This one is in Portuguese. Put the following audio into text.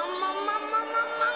mamá, mamá, mamá.